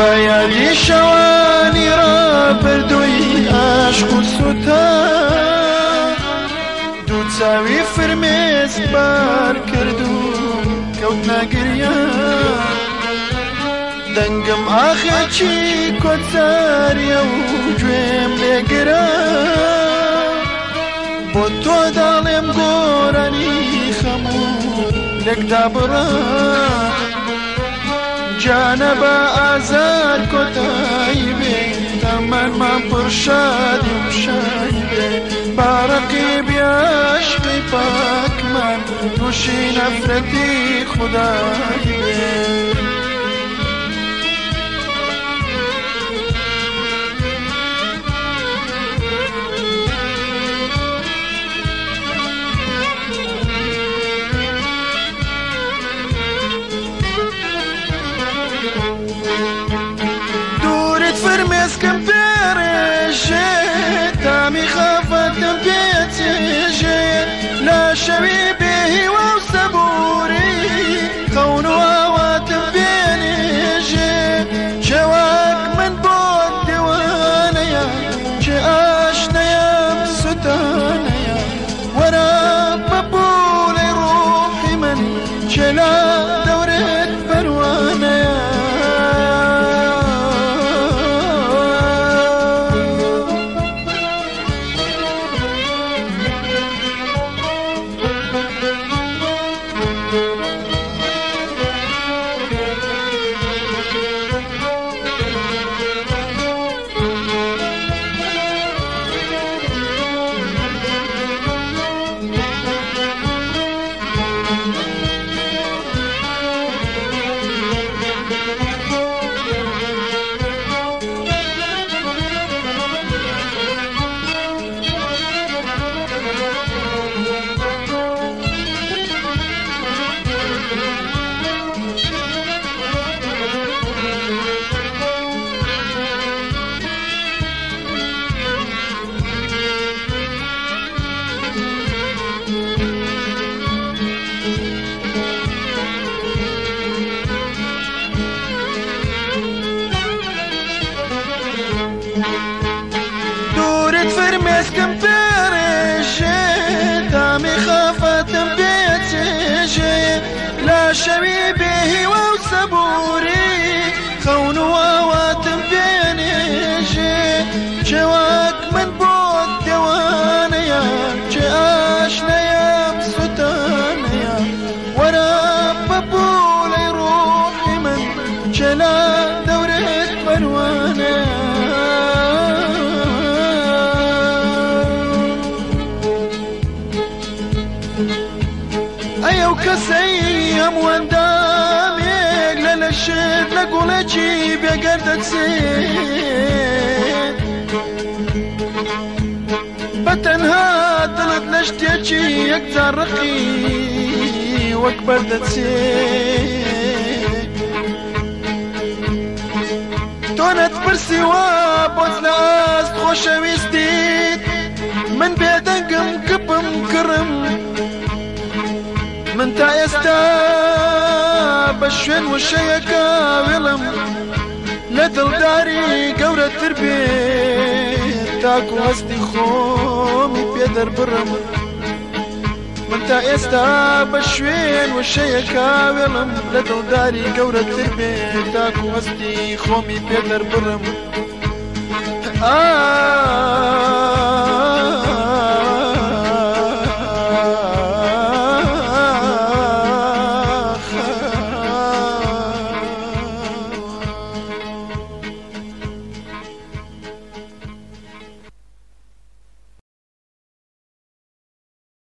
بەیادی شەوانی ڕاپردوی عشق و سوتا دوو چاوی فرمێز بار کردو کەوت ناگریا دەنگم ئاخێکی کۆچاریە و گوێم لێگرە بۆ تۆ داڵێم گۆرانی خەموو لەکدا بڕە جانب آزاد کتایی بی من من پرشادیم شادیم شاید بارقی بی عشق پاک من نوشی نفرتی خدایی بی دورت فرمز کم پرشه دامی خفتم بیتشه لا شوی و صبوری کە سەیری هەمووەندامێک لە لەشت لە گوڵەکی بێگەر دەچێت بەتەنها دڵت لە شتێکی یەک جاڕقی وەک بەردەچێت تۆنت پرسیوە شوێن وشەیەەکە وێڵم لە دڵداری گەورەتر بێ تاکو هەستی خۆمی پێ دەربڕم من تا ئێستا بە شوێن وشەیەەکە وێڵم لە دڵداری گەورەتر بێ تاکو هەستی خۆمی پێ دەربڕم ئا